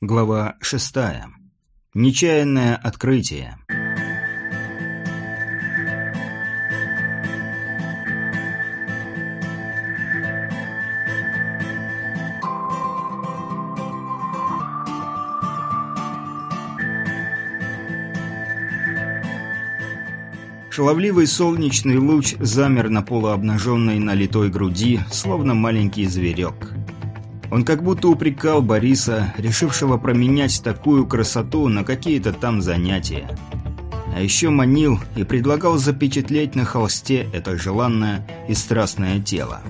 Глава шестая. Нечаянное открытие. Шаловливый солнечный луч замер на полуобнаженной налитой груди, словно маленький зверек. Он как будто упрекал Бориса, решившего променять такую красоту на какие-то там занятия. А еще манил и предлагал запечатлеть на холсте это желанное и страстное тело.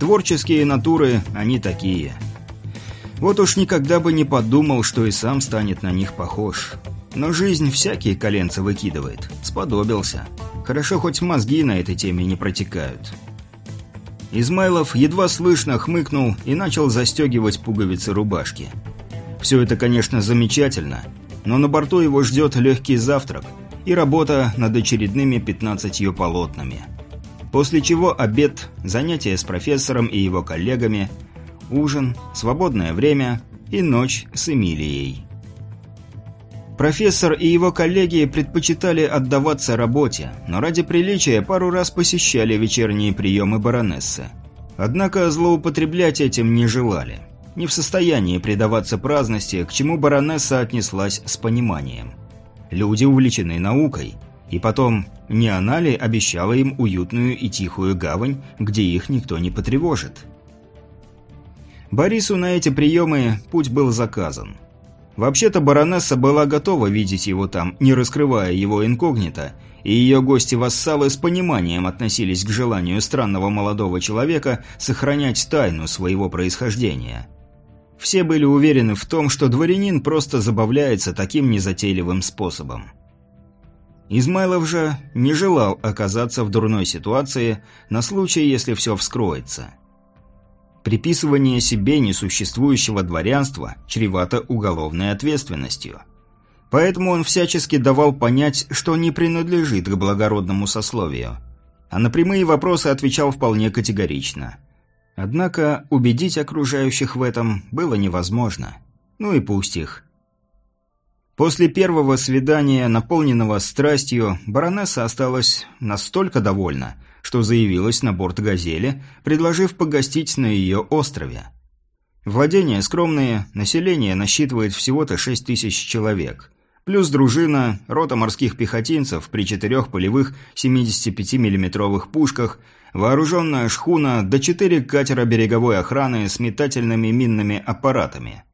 Творческие натуры, они такие. Вот уж никогда бы не подумал, что и сам станет на них похож. Но жизнь всякие коленца выкидывает. Сподобился. Хорошо, хоть мозги на этой теме не протекают. Измайлов едва слышно хмыкнул и начал застегивать пуговицы рубашки. Все это, конечно, замечательно, но на борту его ждет легкий завтрак и работа над очередными 15 полотнами. После чего обед, занятия с профессором и его коллегами, ужин, свободное время и ночь с Эмилией. Профессор и его коллеги предпочитали отдаваться работе, но ради приличия пару раз посещали вечерние приемы баронессы. Однако злоупотреблять этим не желали. Не в состоянии предаваться праздности, к чему баронесса отнеслась с пониманием. Люди увлечены наукой. И потом, не она ли обещала им уютную и тихую гавань, где их никто не потревожит? Борису на эти приемы путь был заказан – Вообще-то баронесса была готова видеть его там, не раскрывая его инкогнито, и ее гости-вассалы с пониманием относились к желанию странного молодого человека сохранять тайну своего происхождения. Все были уверены в том, что дворянин просто забавляется таким незатейливым способом. Измайлов же не желал оказаться в дурной ситуации на случай, если все вскроется – Приписывание себе несуществующего дворянства чревато уголовной ответственностью. Поэтому он всячески давал понять, что не принадлежит к благородному сословию. А на прямые вопросы отвечал вполне категорично. Однако убедить окружающих в этом было невозможно. Ну и пусть их. После первого свидания, наполненного страстью, баронесса осталась настолько довольна – что заявилась на борт «Газели», предложив погостить на ее острове. Владения скромные, население насчитывает всего-то 6 тысяч человек. Плюс дружина, рота морских пехотинцев при четырех полевых 75 миллиметровых пушках, вооруженная шхуна до четыре катера береговой охраны с метательными минными аппаратами –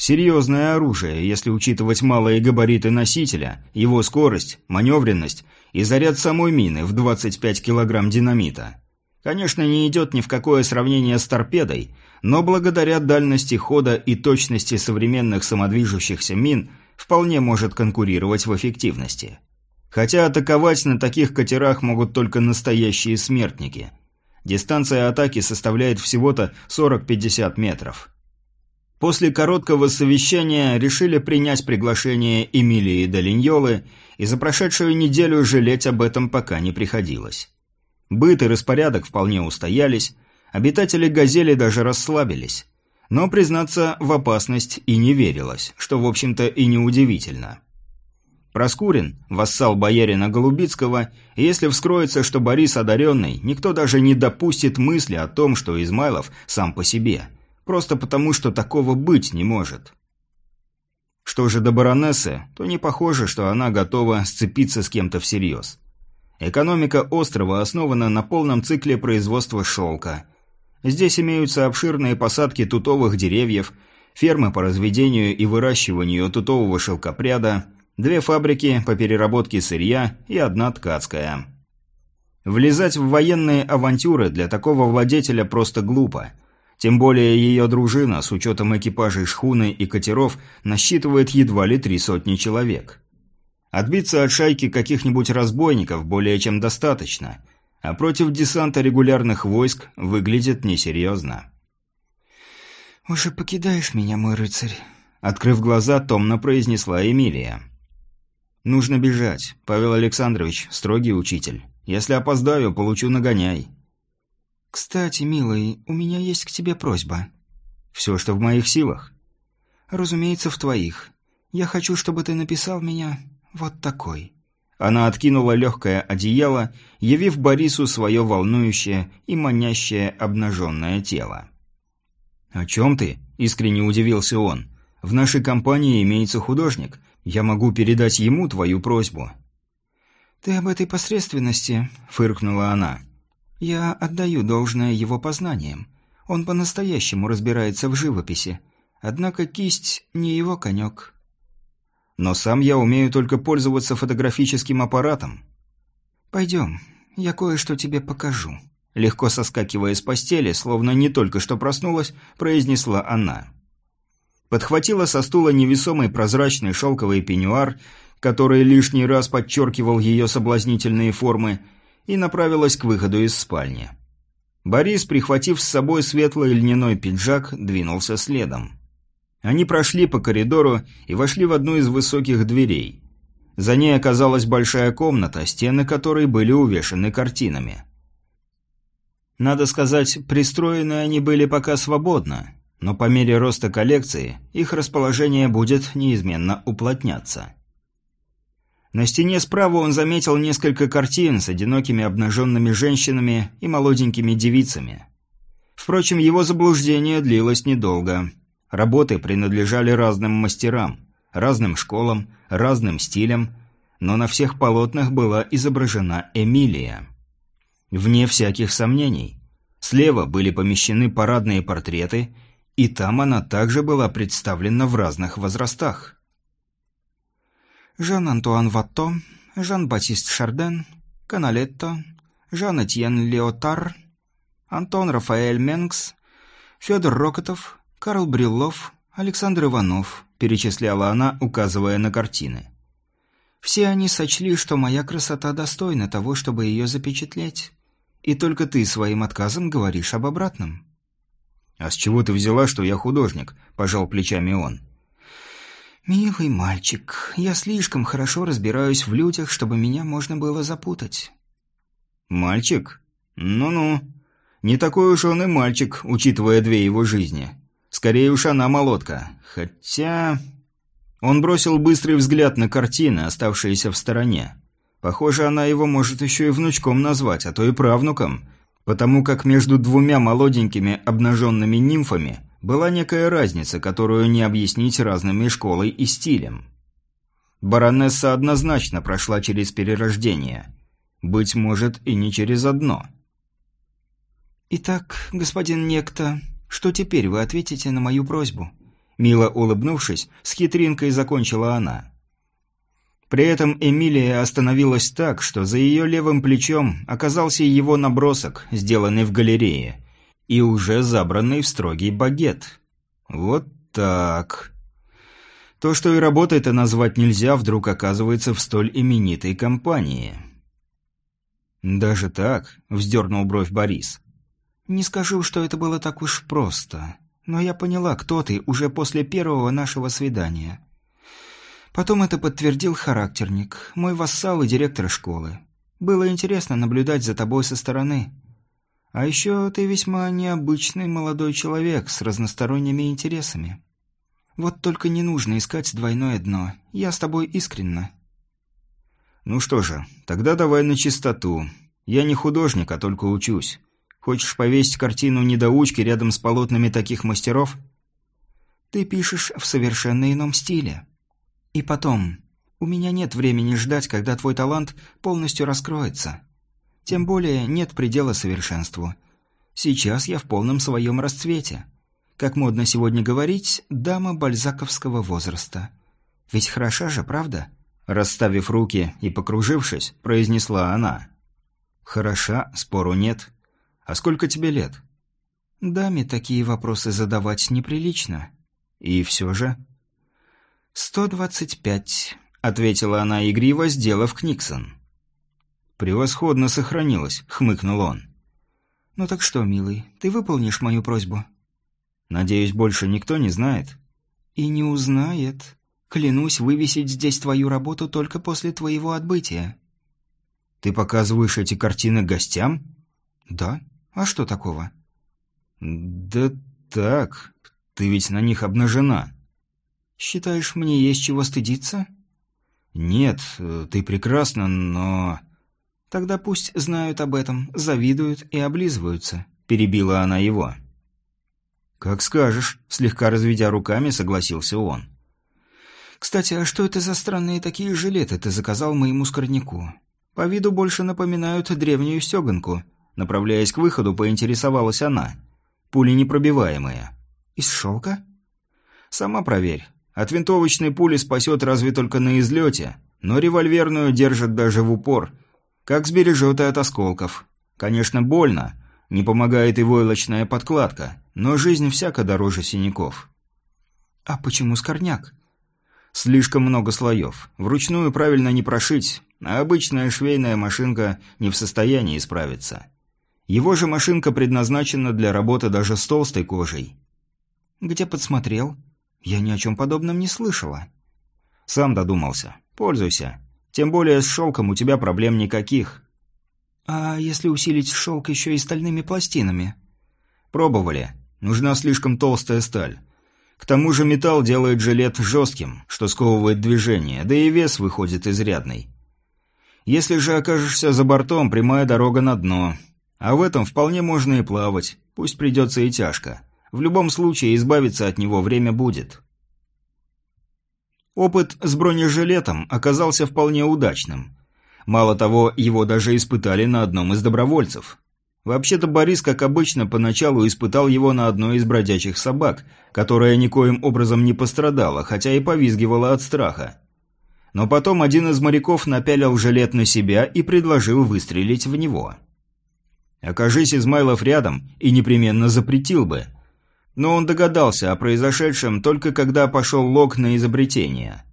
Серьезное оружие, если учитывать малые габариты носителя, его скорость, маневренность и заряд самой мины в 25 килограмм динамита. Конечно, не идет ни в какое сравнение с торпедой, но благодаря дальности хода и точности современных самодвижущихся мин вполне может конкурировать в эффективности. Хотя атаковать на таких катерах могут только настоящие смертники. Дистанция атаки составляет всего-то 40-50 метров. После короткого совещания решили принять приглашение Эмилии Долиньолы, и за прошедшую неделю жалеть об этом пока не приходилось. Быт и распорядок вполне устоялись, обитатели «Газели» даже расслабились. Но, признаться, в опасность и не верилось, что, в общем-то, и неудивительно. Проскурин, вассал боярина Голубицкого, если вскроется, что Борис одаренный, никто даже не допустит мысли о том, что Измайлов сам по себе – Просто потому, что такого быть не может. Что же до баронессы, то не похоже, что она готова сцепиться с кем-то всерьез. Экономика острова основана на полном цикле производства шелка. Здесь имеются обширные посадки тутовых деревьев, фермы по разведению и выращиванию тутового шелкопряда, две фабрики по переработке сырья и одна ткацкая. Влезать в военные авантюры для такого владетеля просто глупо – тем более ее дружина, с учетом экипажей шхуны и катеров, насчитывает едва ли три сотни человек. Отбиться от шайки каких-нибудь разбойников более чем достаточно, а против десанта регулярных войск выглядит несерьезно. «Уже покидаешь меня, мой рыцарь?» Открыв глаза, томно произнесла Эмилия. «Нужно бежать. Павел Александрович, строгий учитель. Если опоздаю, получу нагоняй». «Кстати, милый, у меня есть к тебе просьба». «Все, что в моих силах». «Разумеется, в твоих. Я хочу, чтобы ты написал меня вот такой». Она откинула легкое одеяло, явив Борису свое волнующее и манящее обнаженное тело. «О чем ты?» – искренне удивился он. «В нашей компании имеется художник. Я могу передать ему твою просьбу». «Ты об этой посредственности?» – фыркнула она. «Я отдаю должное его познаниям. Он по-настоящему разбирается в живописи. Однако кисть не его конек». Но сам я умею только пользоваться фотографическим аппаратом. Пойдем, я кое-что тебе покажу. Легко соскакивая с постели, словно не только что проснулась, произнесла она. Подхватила со стула невесомый прозрачный шелковый пеньюар, который лишний раз подчеркивал ее соблазнительные формы, и направилась к выходу из спальни. Борис, прихватив с собой светлый льняной пиджак, двинулся следом. Они прошли по коридору и вошли в одну из высоких дверей. За ней оказалась большая комната, стены которой были увешаны картинами. Надо сказать, пристроены они были пока свободно, но по мере роста коллекции их расположение будет неизменно уплотняться. На стене справа он заметил несколько картин с одинокими обнаженными женщинами и молоденькими девицами. Впрочем, его заблуждение длилось недолго – Работы принадлежали разным мастерам, разным школам, разным стилям, но на всех полотнах была изображена Эмилия. Вне всяких сомнений. Слева были помещены парадные портреты, и там она также была представлена в разных возрастах. Жан-Антуан Ватто, Жан-Батист Шарден, Каналетто, Жан-Этьен Леотар, Антон Рафаэль Менгс, Федор Рокотов, Карл Бриллов, Александр Иванов, перечисляла она, указывая на картины. Все они сочли, что моя красота достойна того, чтобы ее запечатлеть. И только ты своим отказом говоришь об обратном. «А с чего ты взяла, что я художник?» – пожал плечами он. «Милый мальчик, я слишком хорошо разбираюсь в людях, чтобы меня можно было запутать». «Мальчик? Ну-ну. Не такой уж он и мальчик, учитывая две его жизни. Скорее уж она молотка. Хотя... Он бросил быстрый взгляд на картины, оставшиеся в стороне. Похоже, она его может еще и внучком назвать, а то и правнуком, потому как между двумя молоденькими обнаженными нимфами была некая разница, которую не объяснить разными школой и стилем. Баронесса однозначно прошла через перерождение. Быть может, и не через одно. «Итак, господин Некто, что теперь вы ответите на мою просьбу?» Мило улыбнувшись, с хитринкой закончила она. При этом Эмилия остановилась так, что за ее левым плечом оказался его набросок, сделанный в галерее, и уже забранный в строгий багет. Вот так. То, что и работой-то назвать нельзя, вдруг оказывается в столь именитой компании. «Даже так?» – вздернул бровь Борис. Не скажу, что это было так уж просто, но я поняла, кто ты уже после первого нашего свидания. Потом это подтвердил характерник, мой вассал и директор школы. Было интересно наблюдать за тобой со стороны. А еще ты весьма необычный молодой человек с разносторонними интересами. Вот только не нужно искать двойное дно. Я с тобой искренна. Ну что же, тогда давай на чистоту. Я не художник, а только учусь. Хочешь повесить картину недоучки рядом с полотнами таких мастеров? Ты пишешь в совершенно ином стиле. И потом, у меня нет времени ждать, когда твой талант полностью раскроется. Тем более нет предела совершенству. Сейчас я в полном своем расцвете. Как модно сегодня говорить, дама бальзаковского возраста. Ведь хороша же, правда? Расставив руки и покружившись, произнесла она. Хороша, спору нет. «А сколько тебе лет?» «Даме такие вопросы задавать неприлично». «И все же?» «Сто двадцать пять», — ответила она игриво, сделав Книксон. «Превосходно сохранилось», — хмыкнул он. «Ну так что, милый, ты выполнишь мою просьбу?» «Надеюсь, больше никто не знает?» «И не узнает. Клянусь вывесить здесь твою работу только после твоего отбытия». «Ты показываешь эти картины гостям?» «Да. А что такого?» «Да так. Ты ведь на них обнажена». «Считаешь, мне есть чего стыдиться?» «Нет, ты прекрасна, но...» «Тогда пусть знают об этом, завидуют и облизываются», – перебила она его. «Как скажешь», – слегка разведя руками, согласился он. «Кстати, а что это за странные такие жилеты ты заказал моему скорняку? По виду больше напоминают древнюю стеганку». Направляясь к выходу, поинтересовалась она. «Пули непробиваемые». «Из шелка?» «Сама проверь. От винтовочной пули спасет разве только на излете, но револьверную держит даже в упор, как сбережет и от осколков. Конечно, больно, не помогает и войлочная подкладка, но жизнь всяко дороже синяков. А почему скорняк? Слишком много слоев. Вручную правильно не прошить, а обычная швейная машинка не в состоянии справиться. Его же машинка предназначена для работы даже с толстой кожей. Где подсмотрел? Я ни о чем подобном не слышала. Сам додумался. Пользуйся. Тем более с шелком у тебя проблем никаких. А если усилить шелк еще и стальными пластинами? Пробовали. Нужна слишком толстая сталь. К тому же металл делает жилет жестким, что сковывает движение, да и вес выходит изрядный. Если же окажешься за бортом, прямая дорога на дно. А в этом вполне можно и плавать, пусть придется и тяжко. В любом случае избавиться от него время будет. Опыт с бронежилетом оказался вполне удачным. Мало того, его даже испытали на одном из добровольцев. Вообще-то Борис, как обычно, поначалу испытал его на одной из бродячих собак, которая никоим образом не пострадала, хотя и повизгивала от страха. Но потом один из моряков напялил жилет на себя и предложил выстрелить в него. Окажись Измайлов рядом и непременно запретил бы – но он догадался о произошедшем только когда пошел лог на изобретение.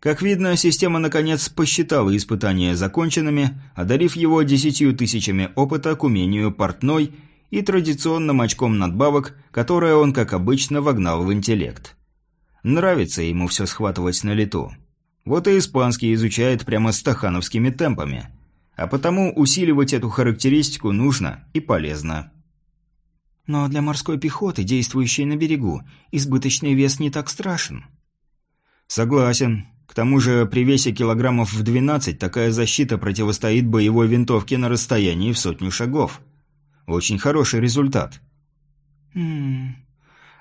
Как видно, система наконец посчитала испытания законченными, одарив его десятью тысячами опыта к умению портной и традиционным очком надбавок, которое он, как обычно, вогнал в интеллект. Нравится ему все схватывать на лету. Вот и испанский изучает прямо стахановскими темпами. А потому усиливать эту характеристику нужно и полезно. Но для морской пехоты, действующей на берегу, избыточный вес не так страшен. Согласен. К тому же при весе килограммов в 12 такая защита противостоит боевой винтовке на расстоянии в сотню шагов. Очень хороший результат. Хм.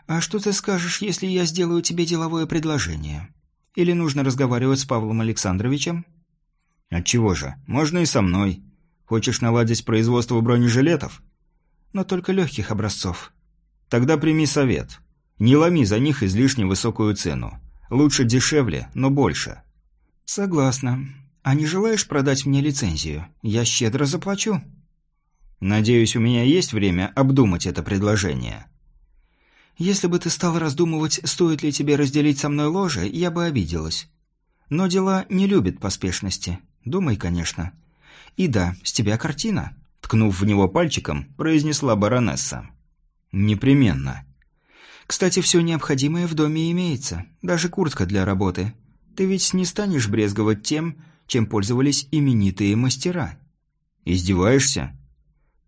А что ты скажешь, если я сделаю тебе деловое предложение? Или нужно разговаривать с Павлом Александровичем? Отчего же? Можно и со мной. Хочешь наладить производство бронежилетов? Но только легких образцов. Тогда прими совет. Не ломи за них излишне высокую цену. Лучше дешевле, но больше. Согласна. А не желаешь продать мне лицензию? Я щедро заплачу. Надеюсь, у меня есть время обдумать это предложение. Если бы ты стал раздумывать, стоит ли тебе разделить со мной ложе, я бы обиделась. Но дела не любят поспешности. Думай, конечно. И да, с тебя картина ткнув в него пальчиком, произнесла баронесса. «Непременно». «Кстати, все необходимое в доме имеется, даже куртка для работы. Ты ведь не станешь брезговать тем, чем пользовались именитые мастера». «Издеваешься?»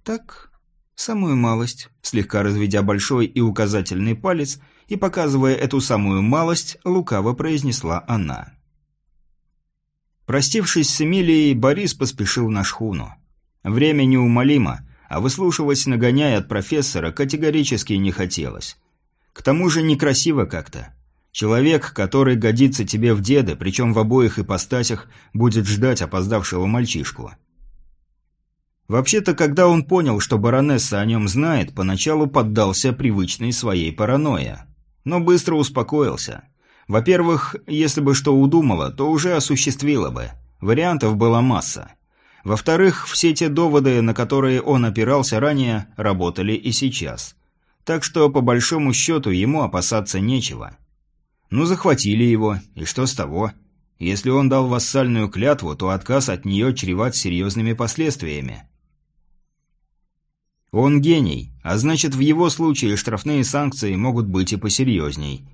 «Так, самую малость», слегка разведя большой и указательный палец и показывая эту самую малость, лукаво произнесла она. Простившись с Эмилией, Борис поспешил на шхуну. Время неумолимо, а выслушивать нагоняя от профессора категорически не хотелось. К тому же некрасиво как-то. Человек, который годится тебе в деды, причем в обоих ипостасях, будет ждать опоздавшего мальчишку. Вообще-то, когда он понял, что баронесса о нем знает, поначалу поддался привычной своей паранойе. Но быстро успокоился. Во-первых, если бы что удумала, то уже осуществила бы. Вариантов была масса. Во-вторых, все те доводы, на которые он опирался ранее, работали и сейчас. Так что, по большому счету, ему опасаться нечего. Ну, захватили его, и что с того? Если он дал вассальную клятву, то отказ от нее чреват серьезными последствиями. Он гений, а значит, в его случае штрафные санкции могут быть и посерьезней.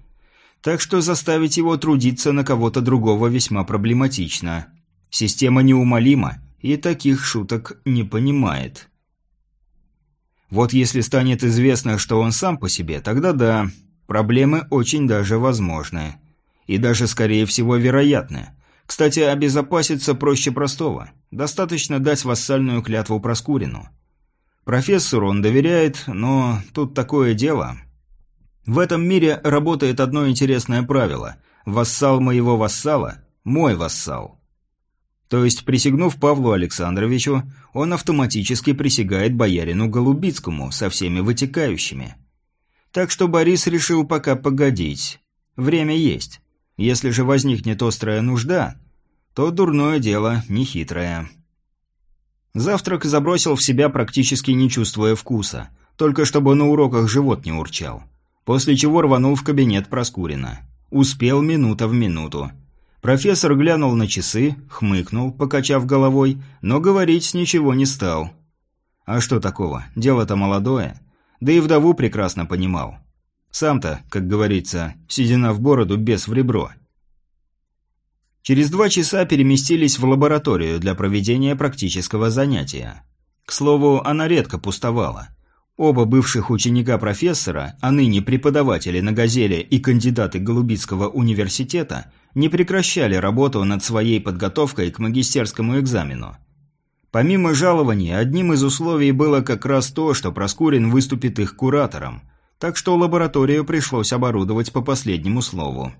Так что заставить его трудиться на кого-то другого весьма проблематично. Система неумолима, и таких шуток не понимает. Вот если станет известно, что он сам по себе, тогда да, проблемы очень даже возможны. И даже, скорее всего, вероятны. Кстати, обезопаситься проще простого. Достаточно дать вассальную клятву Проскурину. Профессору он доверяет, но тут такое дело. В этом мире работает одно интересное правило. Вассал моего вассала – мой вассал. То есть, присягнув Павлу Александровичу, он автоматически присягает боярину Голубицкому со всеми вытекающими. Так что Борис решил пока погодить. Время есть. Если же возникнет острая нужда, то дурное дело нехитрое. Завтрак забросил в себя практически не чувствуя вкуса, только чтобы на уроках живот не урчал. После чего рванул в кабинет Проскурина. Успел минута в минуту. Профессор глянул на часы, хмыкнул, покачав головой, но говорить ничего не стал. А что такого? Дело-то молодое. Да и вдову прекрасно понимал. Сам-то, как говорится, седина в бороду, без в ребро. Через два часа переместились в лабораторию для проведения практического занятия. К слову, она редко пустовала. Оба бывших ученика профессора, а ныне преподаватели на «Газели» и кандидаты Голубицкого университета, не прекращали работу над своей подготовкой к магистерскому экзамену. Помимо жалований, одним из условий было как раз то, что Проскурин выступит их куратором – так что лабораторию пришлось оборудовать по последнему слову.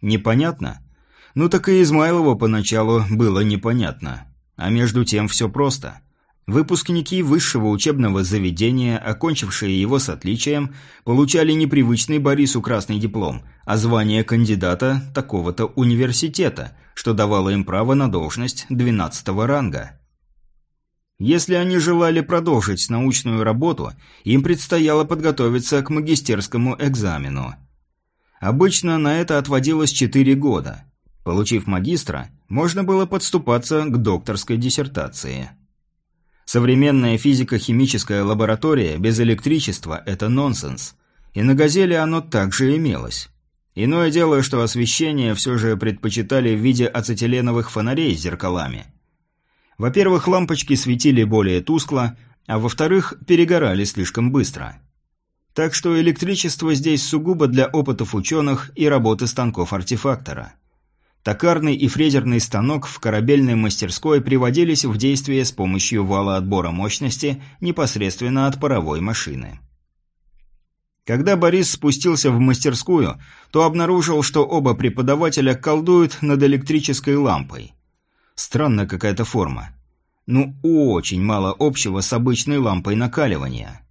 Непонятно? Ну так и Измайлову поначалу было непонятно. А между тем все просто. Выпускники высшего учебного заведения, окончившие его с отличием, получали непривычный Борису красный диплом, а звание кандидата такого-то университета, что давало им право на должность 12 ранга. Если они желали продолжить научную работу, им предстояло подготовиться к магистерскому экзамену. Обычно на это отводилось 4 года. Получив магистра, можно было подступаться к докторской диссертации. Современная физико-химическая лаборатория без электричества – это нонсенс. И на «Газели» оно также имелось. Иное дело, что освещение все же предпочитали в виде ацетиленовых фонарей с зеркалами – во-первых, лампочки светили более тускло, а во-вторых, перегорали слишком быстро. Так что электричество здесь сугубо для опытов ученых и работы станков артефактора. Токарный и фрезерный станок в корабельной мастерской приводились в действие с помощью вала отбора мощности непосредственно от паровой машины. Когда Борис спустился в мастерскую, то обнаружил, что оба преподавателя колдуют над электрической лампой – Странная какая-то форма. Ну, очень мало общего с обычной лампой накаливания.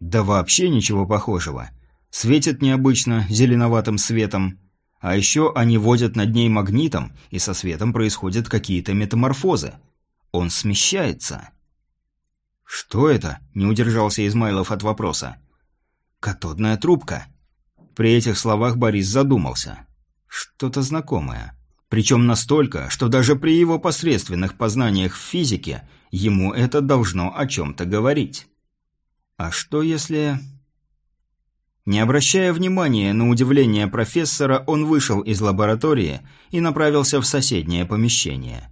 Да вообще ничего похожего. Светит необычно, зеленоватым светом. А еще они водят над ней магнитом, и со светом происходят какие-то метаморфозы. Он смещается. «Что это?» – не удержался Измайлов от вопроса. «Катодная трубка». При этих словах Борис задумался. Что-то знакомое. Причем настолько, что даже при его посредственных познаниях в физике ему это должно о чем-то говорить. А что если... Не обращая внимания на удивление профессора, он вышел из лаборатории и направился в соседнее помещение.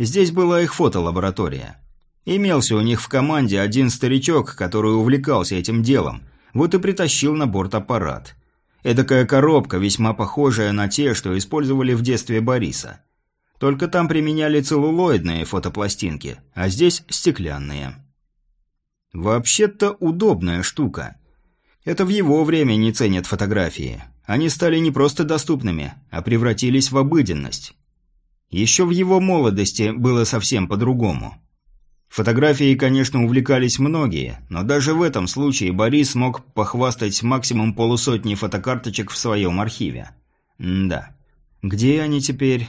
Здесь была их фотолаборатория. Имелся у них в команде один старичок, который увлекался этим делом, вот и притащил на борт аппарат. Эдакая коробка, весьма похожая на те, что использовали в детстве Бориса. Только там применяли целлулоидные фотопластинки, а здесь стеклянные. Вообще-то удобная штука. Это в его время не ценят фотографии. Они стали не просто доступными, а превратились в обыденность. Еще в его молодости было совсем по-другому. Фотографией, конечно, увлекались многие, но даже в этом случае Борис мог похвастать максимум полусотни фотокарточек в своем архиве. М да. Где они теперь?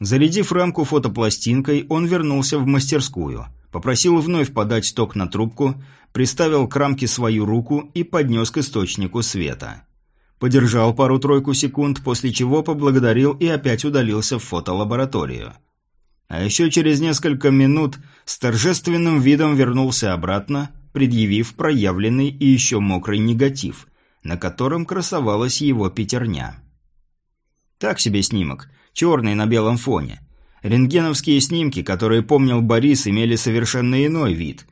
Зарядив рамку фотопластинкой, он вернулся в мастерскую. Попросил вновь подать ток на трубку, приставил к рамке свою руку и поднес к источнику света. Подержал пару-тройку секунд, после чего поблагодарил и опять удалился в фотолабораторию. А еще через несколько минут с торжественным видом вернулся обратно, предъявив проявленный и еще мокрый негатив, на котором красовалась его пятерня. Так себе снимок, черный на белом фоне. Рентгеновские снимки, которые помнил Борис, имели совершенно иной вид.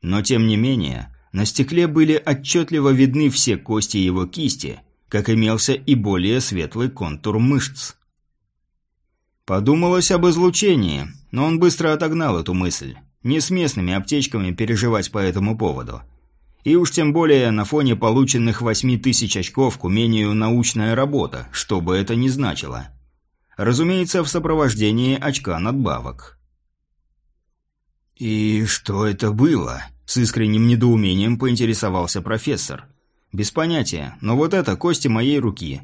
Но тем не менее, на стекле были отчетливо видны все кости его кисти, как имелся и более светлый контур мышц. Подумалось об излучении, но он быстро отогнал эту мысль. Не с местными аптечками переживать по этому поводу. И уж тем более на фоне полученных восьми тысяч очков к умению «научная работа», что бы это ни значило. Разумеется, в сопровождении очка надбавок. «И что это было?» – с искренним недоумением поинтересовался профессор. «Без понятия, но вот это кости моей руки».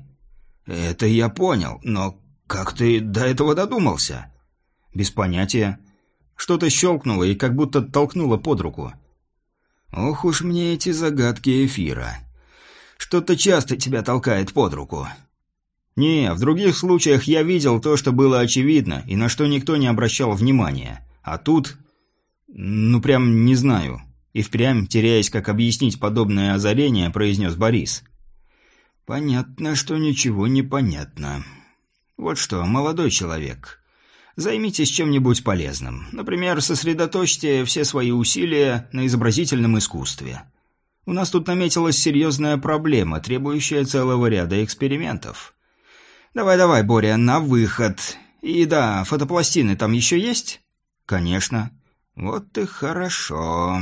«Это я понял, но как ты до этого додумался?» «Без понятия. Что-то щелкнуло и как будто толкнуло под руку». «Ох уж мне эти загадки эфира. Что-то часто тебя толкает под руку». «Не, в других случаях я видел то, что было очевидно, и на что никто не обращал внимания. А тут... ну прям не знаю». И впрямь, теряясь, как объяснить подобное озарение, произнес Борис. «Понятно, что ничего не понятно. Вот что, молодой человек, займитесь чем-нибудь полезным. Например, сосредоточьте все свои усилия на изобразительном искусстве. У нас тут наметилась серьезная проблема, требующая целого ряда экспериментов. Давай-давай, Боря, на выход. И да, фотопластины там еще есть? Конечно. Вот и хорошо.